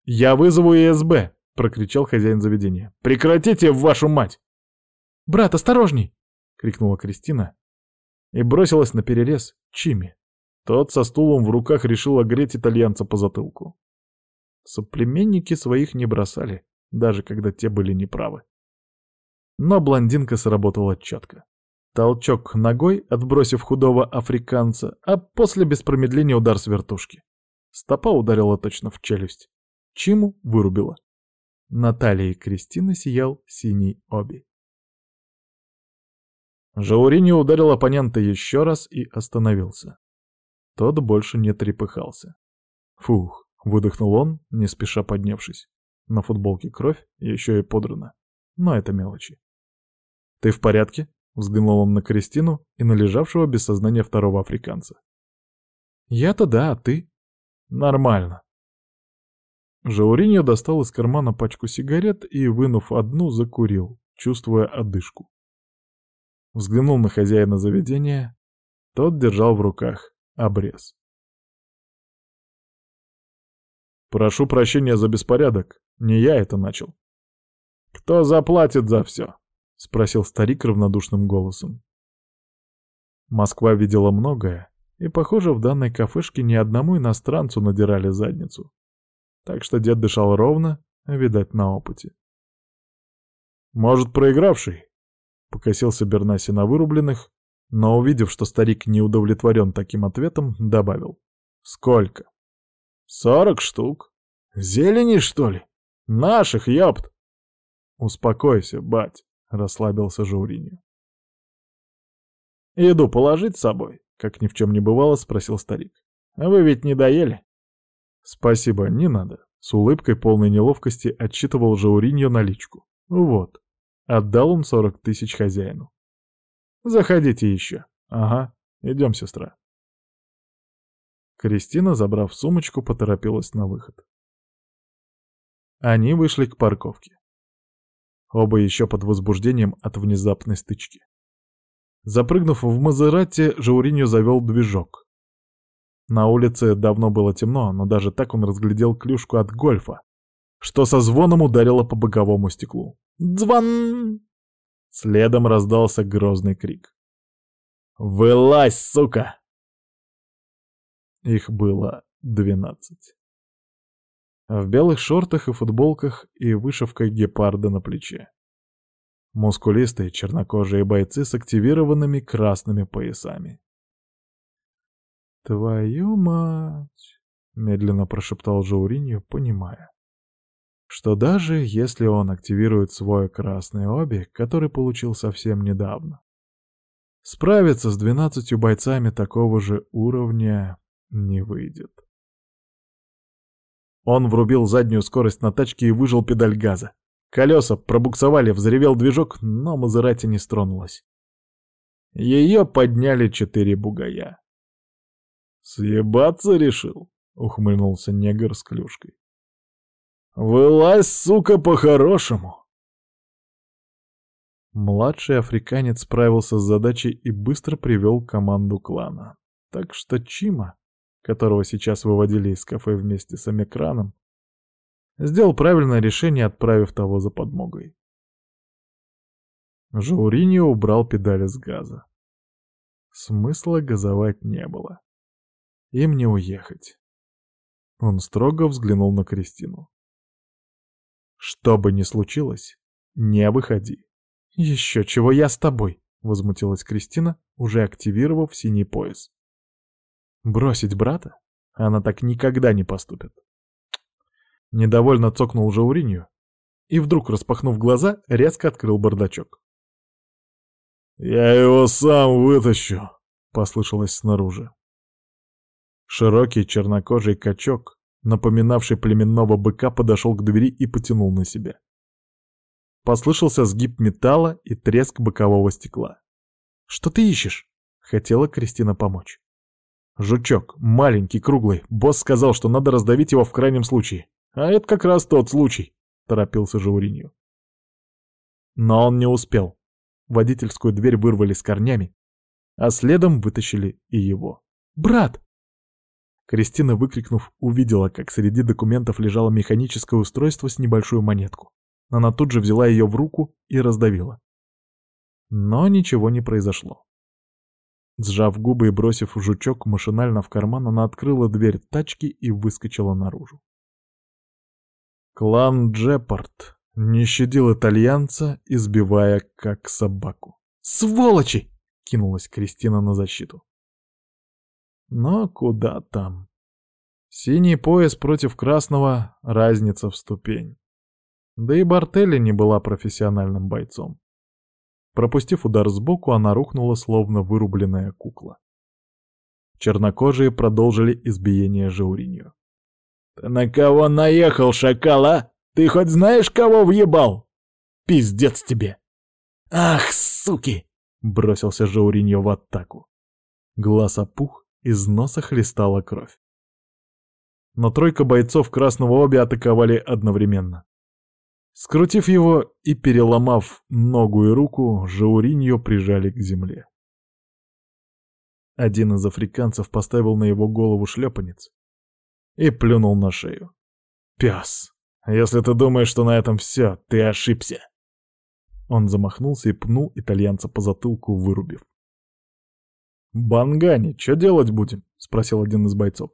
«Я вызову ИСБ!» — прокричал хозяин заведения. «Прекратите, вашу мать!» «Брат, осторожней!» — крикнула Кристина и бросилась на перерез Чими. Тот со стулом в руках решил огреть итальянца по затылку. Соплеменники своих не бросали, даже когда те были неправы. Но блондинка сработала четко. Толчок ногой, отбросив худого африканца, а после без промедления удар с вертушки. Стопа ударила точно в челюсть. Чиму вырубила. Наталья и Кристина сиял синий оби. Жаурини ударил оппонента еще раз и остановился. Тот больше не трепыхался. Фух, выдохнул он, не спеша поднявшись. На футболке кровь, еще и подрана. Но это мелочи. «Ты в порядке?» — взглянул он на Кристину и на лежавшего без сознания второго африканца. «Я-то да, а ты?» «Нормально». Жауриньо достал из кармана пачку сигарет и, вынув одну, закурил, чувствуя одышку. Взглянул на хозяина заведения. Тот держал в руках обрез. «Прошу прощения за беспорядок. Не я это начал». «Кто заплатит за все?» — спросил старик равнодушным голосом. Москва видела многое, и, похоже, в данной кафешке ни одному иностранцу надирали задницу. Так что дед дышал ровно, видать, на опыте. «Может, проигравший?» — покосился Бернаси на вырубленных, но, увидев, что старик не удовлетворен таким ответом, добавил. «Сколько?» «Сорок штук. Зелени, что ли? Наших, ёпт!» «Успокойся, бать», — расслабился Жауриньо. «Еду положить с собой?» — как ни в чем не бывало, спросил старик. «А вы ведь не доели?» «Спасибо, не надо», — с улыбкой полной неловкости отчитывал Жауриньо наличку. «Вот». Отдал он сорок тысяч хозяину. «Заходите еще». «Ага, идем, сестра». Кристина, забрав сумочку, поторопилась на выход. Они вышли к парковке. Оба еще под возбуждением от внезапной стычки. Запрыгнув в Мазерати, Жауриньо завел движок. На улице давно было темно, но даже так он разглядел клюшку от гольфа, что со звоном ударило по боковому стеклу. «Звон!» Следом раздался грозный крик. «Вылазь, сука!» Их было двенадцать. В белых шортах и футболках и вышивкой гепарда на плече. Мускулистые чернокожие бойцы с активированными красными поясами. «Твою мать!» — медленно прошептал Жауриньо, понимая, что даже если он активирует свой красный оби, который получил совсем недавно, справиться с двенадцатью бойцами такого же уровня не выйдет. Он врубил заднюю скорость на тачке и выжил педаль газа. Колеса пробуксовали, взревел движок, но Мазерати не стронулась. Ее подняли четыре бугая. «Съебаться решил?» — ухмыльнулся негр с клюшкой. «Вылазь, сука, по-хорошему!» Младший африканец справился с задачей и быстро привел команду клана. Так что Чима, которого сейчас выводили из кафе вместе с Амикраном, Сделал правильное решение, отправив того за подмогой. Жауриньо убрал педали с газа. Смысла газовать не было. Им не уехать. Он строго взглянул на Кристину. «Что бы ни случилось, не выходи». «Еще чего я с тобой?» — возмутилась Кристина, уже активировав синий пояс. «Бросить брата? Она так никогда не поступит». Недовольно цокнул Жауринью и вдруг, распахнув глаза, резко открыл бардачок. «Я его сам вытащу», — послышалось снаружи. Широкий чернокожий качок, напоминавший племенного быка, подошел к двери и потянул на себя. Послышался сгиб металла и треск бокового стекла. «Что ты ищешь?» — хотела Кристина помочь. «Жучок, маленький, круглый. Босс сказал, что надо раздавить его в крайнем случае. А это как раз тот случай», — торопился Жауринью. Но он не успел. Водительскую дверь вырвали с корнями, а следом вытащили и его. «Брат!» Кристина, выкрикнув, увидела, как среди документов лежало механическое устройство с небольшую монетку. Она тут же взяла ее в руку и раздавила. Но ничего не произошло. Сжав губы и бросив жучок машинально в карман, она открыла дверь тачки и выскочила наружу. Клан Джепард не щадил итальянца, избивая как собаку. «Сволочи!» — кинулась Кристина на защиту. Но куда там? Синий пояс против красного — разница в ступень. Да и Бартелли не была профессиональным бойцом. Пропустив удар сбоку, она рухнула, словно вырубленная кукла. Чернокожие продолжили избиение Жауринью. «Ты на кого наехал, шакала? Ты хоть знаешь, кого въебал? Пиздец тебе!» «Ах, суки!» — бросился Жауриньо в атаку. Глаз опух, из носа хлестала кровь. Но тройка бойцов Красного Оби атаковали одновременно. Скрутив его и переломав ногу и руку, Жауриньо прижали к земле. Один из африканцев поставил на его голову шлепанец и плюнул на шею. «Пес, если ты думаешь, что на этом все, ты ошибся!» Он замахнулся и пнул итальянца по затылку, вырубив. «Бангани, что делать будем?» — спросил один из бойцов.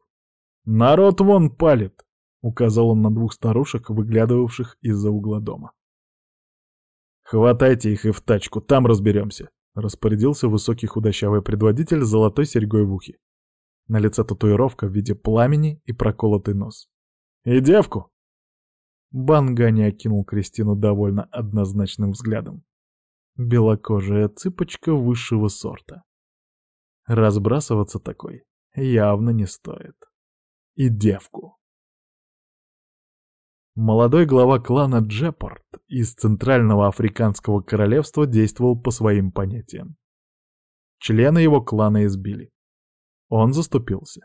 «Народ вон палит!» — указал он на двух старушек, выглядывавших из-за угла дома. «Хватайте их и в тачку, там разберемся», — распорядился высокий худощавый предводитель с золотой серьгой в ухе. На лице татуировка в виде пламени и проколотый нос. «И девку!» Бангани окинул Кристину довольно однозначным взглядом. Белокожая цыпочка высшего сорта. Разбрасываться такой явно не стоит. И девку. Молодой глава клана Джепорт из Центрального Африканского Королевства действовал по своим понятиям. Члены его клана избили. Он заступился.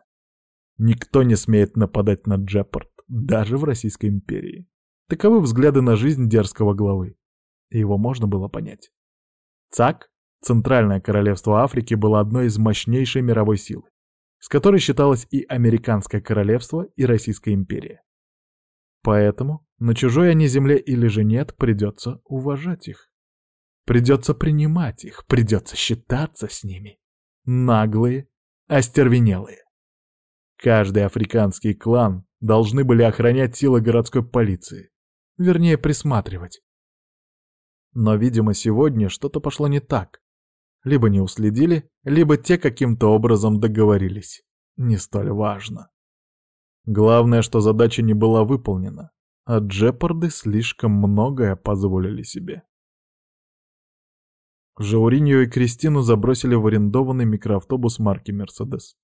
Никто не смеет нападать на Джепорт, даже в Российской империи. Таковы взгляды на жизнь дерзкого главы. Его можно было понять. ЦАК Центральное королевство Африки было одной из мощнейшей мировой силы, с которой считалось и Американское королевство, и Российская империя. Поэтому на чужой они земле или же нет, придется уважать их. Придется принимать их, придется считаться с ними. Наглые, остервенелые. Каждый африканский клан должны были охранять силы городской полиции, вернее присматривать. Но, видимо, сегодня что-то пошло не так, либо не уследили, либо те каким-то образом договорились. Не столь важно. Главное, что задача не была выполнена, а Джепарды слишком многое позволили себе. Жауринью и Кристину забросили в арендованный микроавтобус марки «Мерседес».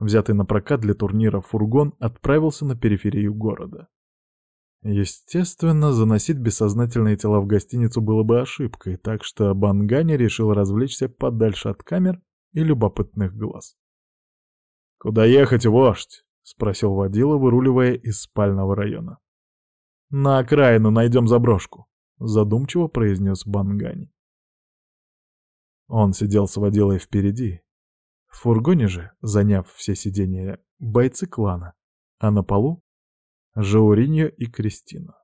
Взятый на прокат для турнира фургон отправился на периферию города. Естественно, заносить бессознательные тела в гостиницу было бы ошибкой, так что Бангани решил развлечься подальше от камер и любопытных глаз. «Куда ехать, вождь?» — спросил водила, выруливая из спального района. «На окраину найдем заброшку», — задумчиво произнес Бангани. Он сидел с водилой впереди. В фургоне же, заняв все сиденья, бойцы клана, а на полу Жауриньо и Кристина.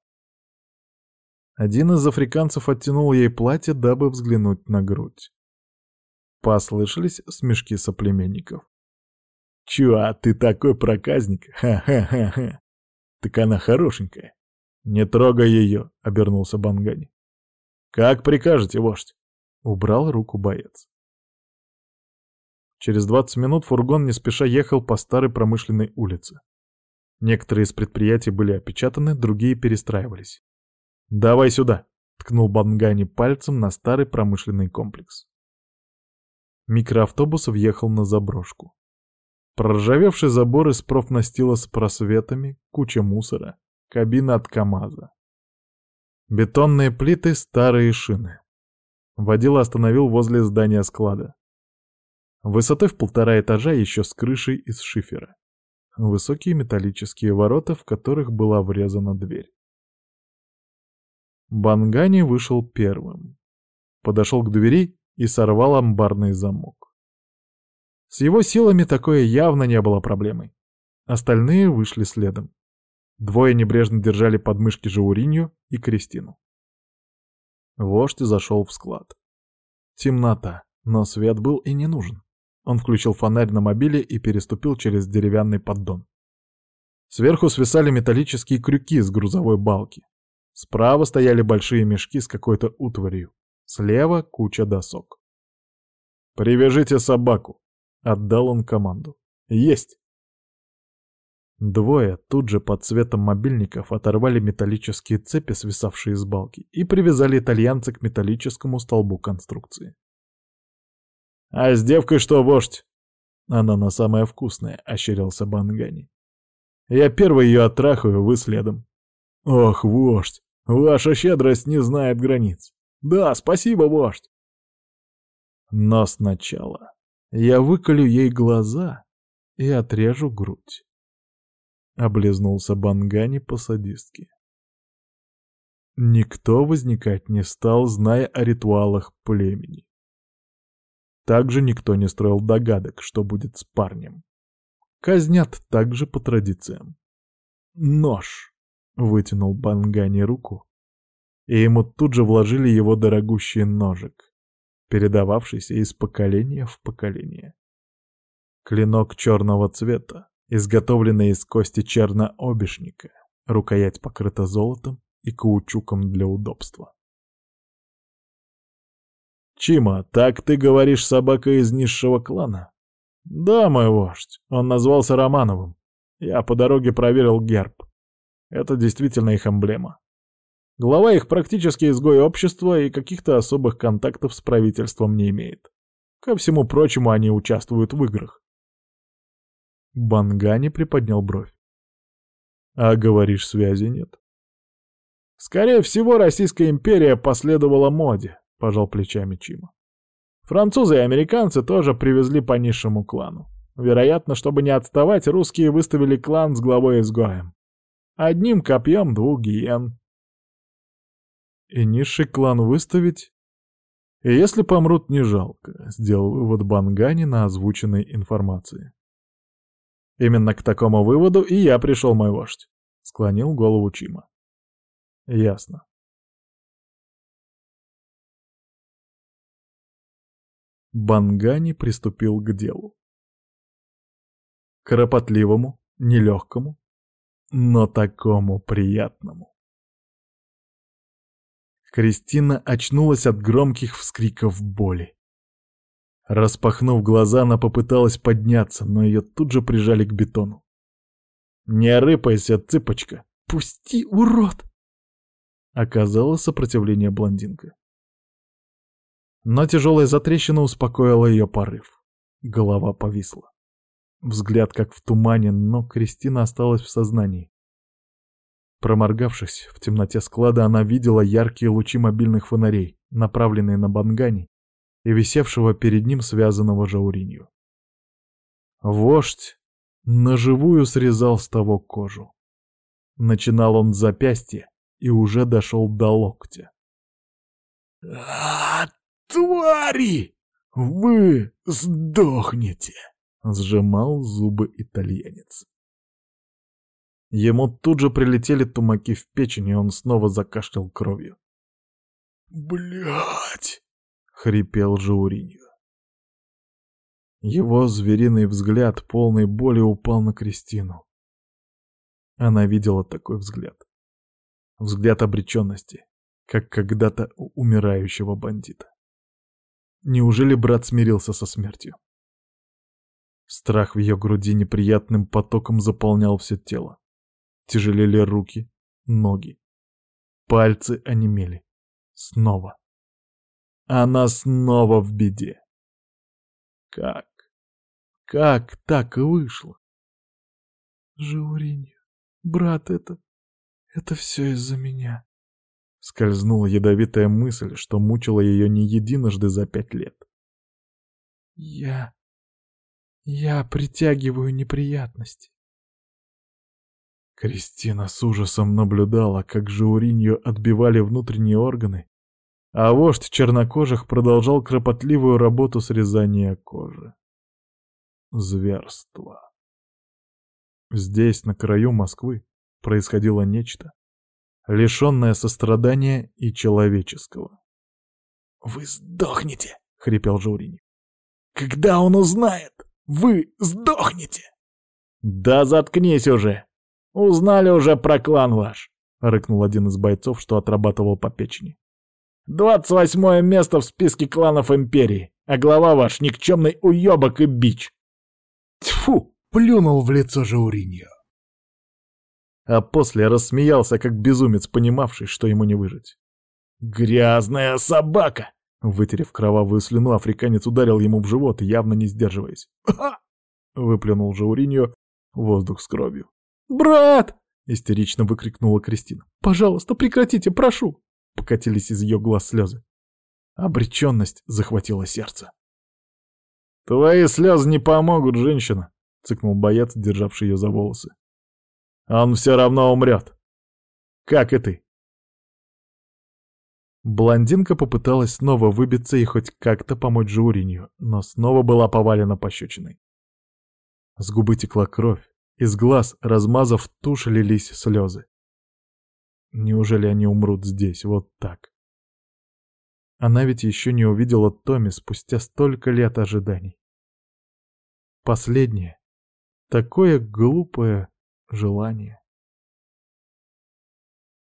Один из африканцев оттянул ей платье, дабы взглянуть на грудь. Послышались смешки соплеменников. «Чё, а ты такой проказник? Ха-ха-ха-ха! Так она хорошенькая!» «Не трогай ее!» — обернулся Бангани. «Как прикажете, вождь?» — убрал руку боец. Через 20 минут фургон не спеша ехал по старой промышленной улице. Некоторые из предприятий были опечатаны, другие перестраивались. «Давай сюда!» — ткнул Бангани пальцем на старый промышленный комплекс. Микроавтобус въехал на заброшку. Проржавевший забор из профнастила с просветами, куча мусора, кабина от КамАЗа. Бетонные плиты, старые шины. Водила остановил возле здания склада. Высотой в полтора этажа еще с крышей из шифера. Высокие металлические ворота, в которых была врезана дверь. Бангани вышел первым. Подошел к двери и сорвал амбарный замок. С его силами такое явно не было проблемой. Остальные вышли следом. Двое небрежно держали подмышки Жауринью и Кристину. Вождь зашел в склад. Темнота, но свет был и не нужен. Он включил фонарь на мобиле и переступил через деревянный поддон. Сверху свисали металлические крюки с грузовой балки. Справа стояли большие мешки с какой-то утварью. Слева куча досок. «Привяжите собаку!» — отдал он команду. «Есть!» Двое тут же под цветом мобильников оторвали металлические цепи, свисавшие с балки, и привязали итальянца к металлическому столбу конструкции. «А с девкой что, вождь?» «Она на самое вкусное», — ощерился Бангани. «Я первый ее оттрахаю, вы следом». «Ох, вождь, ваша щедрость не знает границ». «Да, спасибо, вождь». Но сначала я выколю ей глаза и отрежу грудь. Облизнулся Бангани по-садистски. Никто возникать не стал, зная о ритуалах племени. Также никто не строил догадок, что будет с парнем. Казнят также по традициям. «Нож!» — вытянул Бангани руку, и ему тут же вложили его дорогущий ножик, передававшийся из поколения в поколение. Клинок черного цвета, изготовленная из кости чернообешника, рукоять покрыта золотом и каучуком для удобства. «Чима, так ты говоришь, собака из низшего клана?» «Да, мой вождь, он назвался Романовым. Я по дороге проверил герб. Это действительно их эмблема. Глава их практически изгой общества и каких-то особых контактов с правительством не имеет. Ко всему прочему, они участвуют в играх. Бангани приподнял бровь. А говоришь, связи нет? Скорее всего, Российская империя последовала моде, пожал плечами Чима. Французы и американцы тоже привезли по низшему клану. Вероятно, чтобы не отставать, русские выставили клан с главой-изгоем. Одним копьем двух гиен. И низший клан выставить? И если помрут, не жалко, сделал вывод Бангани на озвученной информации. Именно к такому выводу и я пришел, мой вождь. Склонил голову Чима. Ясно. Бангани приступил к делу. Кропотливому, нелегкому, но такому приятному. Кристина очнулась от громких вскриков боли. Распахнув глаза, она попыталась подняться, но ее тут же прижали к бетону. «Не рыпайся, цыпочка! Пусти, урод!» Оказало сопротивление блондинка. Но тяжелая затрещина успокоила ее порыв. Голова повисла. Взгляд как в тумане, но Кристина осталась в сознании. Проморгавшись, в темноте склада она видела яркие лучи мобильных фонарей, направленные на Бангани, и висевшего перед ним связанного жауринью. Вождь наживую срезал с того кожу. Начинал он с запястья и уже дошел до локтя. «А, твари! Вы сдохнете!» — сжимал зубы итальянец. Ему тут же прилетели тумаки в печень, и он снова закашлял кровью. Блять! хрипел Жауриньо. Его звериный взгляд, полный боли, упал на Кристину. Она видела такой взгляд. Взгляд обреченности, как когда-то у умирающего бандита. Неужели брат смирился со смертью? Страх в ее груди неприятным потоком заполнял все тело. Тяжелели руки, ноги. Пальцы онемели. Снова. Она снова в беде. Как? Как так вышло? Жауринья, брат, это... это все из-за меня. Скользнула ядовитая мысль, что мучила ее не единожды за пять лет. Я... я притягиваю неприятности. Кристина с ужасом наблюдала, как Жауринью отбивали внутренние органы, а вождь чернокожих продолжал кропотливую работу срезания кожи. Зверство. Здесь, на краю Москвы, происходило нечто, лишенное сострадания и человеческого. «Вы сдохнете!» — хрипел Жауринь. «Когда он узнает, вы сдохнете!» «Да заткнись уже! Узнали уже про клан ваш!» — рыкнул один из бойцов, что отрабатывал по печени. «Двадцать восьмое место в списке кланов Империи, а глава ваш никчемный уебок и бич!» «Тьфу!» — плюнул в лицо Жауриньо а после рассмеялся, как безумец, понимавший, что ему не выжить. «Грязная собака!» Вытерев кровавую слюну, африканец ударил ему в живот, явно не сдерживаясь. «Ха!» — выплюнул Жауриньо воздух с кровью. «Брат!» — истерично выкрикнула Кристина. «Пожалуйста, прекратите, прошу!» Покатились из ее глаз слезы. Обреченность захватила сердце. «Твои слезы не помогут, женщина!» — цыкнул боец, державший ее за волосы. Он все равно умрет. Как и ты. Блондинка попыталась снова выбиться и хоть как-то помочь Жауринью, но снова была повалена пощечиной. С губы текла кровь, из глаз, размазав тушь, лились слезы. Неужели они умрут здесь, вот так? Она ведь еще не увидела Томми спустя столько лет ожиданий. Последнее. Такое глупое желание.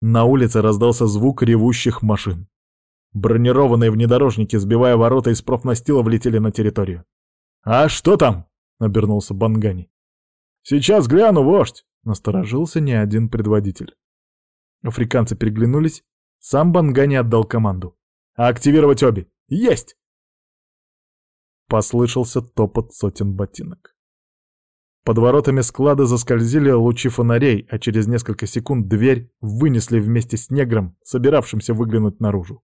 На улице раздался звук ревущих машин. Бронированные внедорожники, сбивая ворота из профнастила, влетели на территорию. «А что там?» — обернулся Бангани. «Сейчас гляну, вождь!» — насторожился не один предводитель. Африканцы переглянулись, сам Бангани отдал команду. «Активировать обе! Есть!» Послышался топот сотен ботинок. Под воротами склада заскользили лучи фонарей, а через несколько секунд дверь вынесли вместе с негром, собиравшимся выглянуть наружу.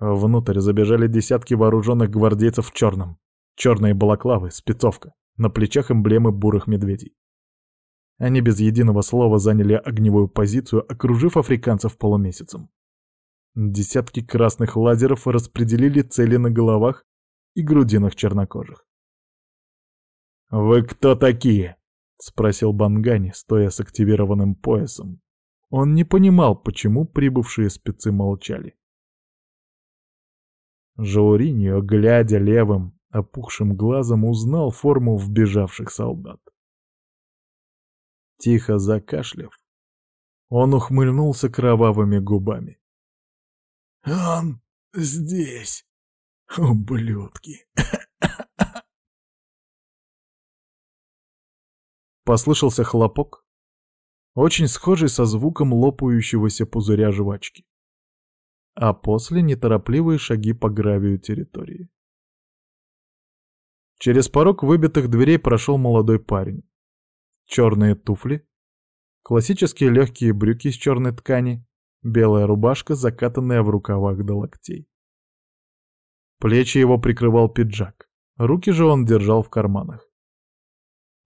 Внутрь забежали десятки вооруженных гвардейцев в черном. Черные балаклавы, спецовка, на плечах эмблемы бурых медведей. Они без единого слова заняли огневую позицию, окружив африканцев полумесяцем. Десятки красных лазеров распределили цели на головах и грудинах чернокожих. «Вы кто такие?» — спросил Бангани, стоя с активированным поясом. Он не понимал, почему прибывшие спецы молчали. Жауриньо, глядя левым, опухшим глазом, узнал форму вбежавших солдат. Тихо закашляв, он ухмыльнулся кровавыми губами. «Он здесь, ублюдки!» Послышался хлопок, очень схожий со звуком лопающегося пузыря жвачки. А после неторопливые шаги по гравию территории. Через порог выбитых дверей прошел молодой парень. Черные туфли, классические легкие брюки из черной ткани, белая рубашка, закатанная в рукавах до локтей. Плечи его прикрывал пиджак, руки же он держал в карманах.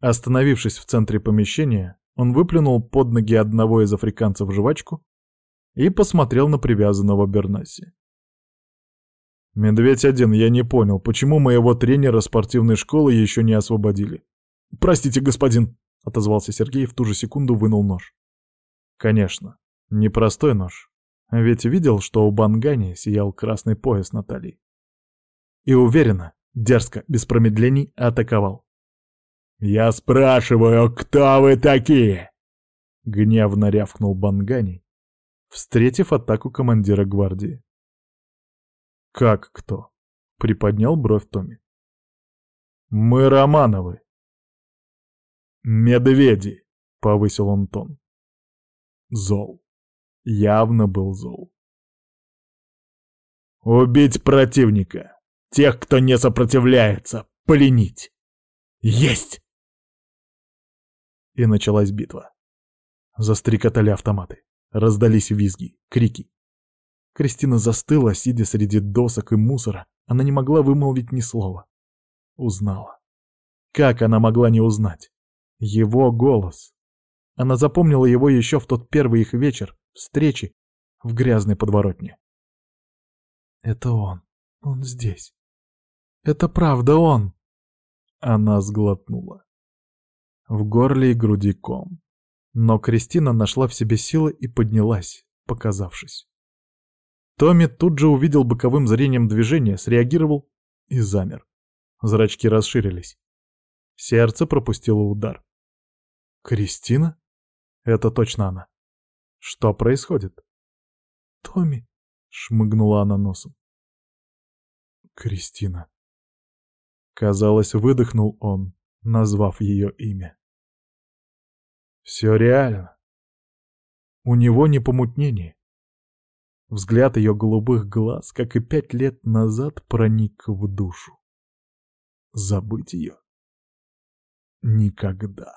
Остановившись в центре помещения, он выплюнул под ноги одного из африканцев жвачку и посмотрел на привязанного Бернаси. «Медведь один, я не понял, почему моего тренера спортивной школы еще не освободили?» «Простите, господин», — отозвался Сергей и в ту же секунду вынул нож. «Конечно, непростой нож. Ведь видел, что у Бангани сиял красный пояс на талии. И уверенно, дерзко, без промедлений атаковал. «Я спрашиваю, кто вы такие?» Гневно рявкнул Бангани, встретив атаку командира гвардии. «Как кто?» — приподнял бровь Томми. «Мы Романовы». «Медведи», — повысил он тон. Зол. Явно был зол. «Убить противника! Тех, кто не сопротивляется! Пленить! Есть!» И началась битва. Застрекотали автоматы. Раздались визги, крики. Кристина застыла, сидя среди досок и мусора. Она не могла вымолвить ни слова. Узнала. Как она могла не узнать? Его голос. Она запомнила его еще в тот первый их вечер, встречи, в грязной подворотне. «Это он. Он здесь. Это правда он!» Она сглотнула. В горле и груди ком. Но Кристина нашла в себе силы и поднялась, показавшись. Томми тут же увидел боковым зрением движение, среагировал и замер. Зрачки расширились. Сердце пропустило удар. «Кристина? Это точно она. Что происходит?» «Томми!» — шмыгнула она носом. «Кристина!» Казалось, выдохнул он, назвав ее имя. Все реально. У него не помутнение. Взгляд ее голубых глаз, как и пять лет назад, проник в душу. Забыть ее никогда.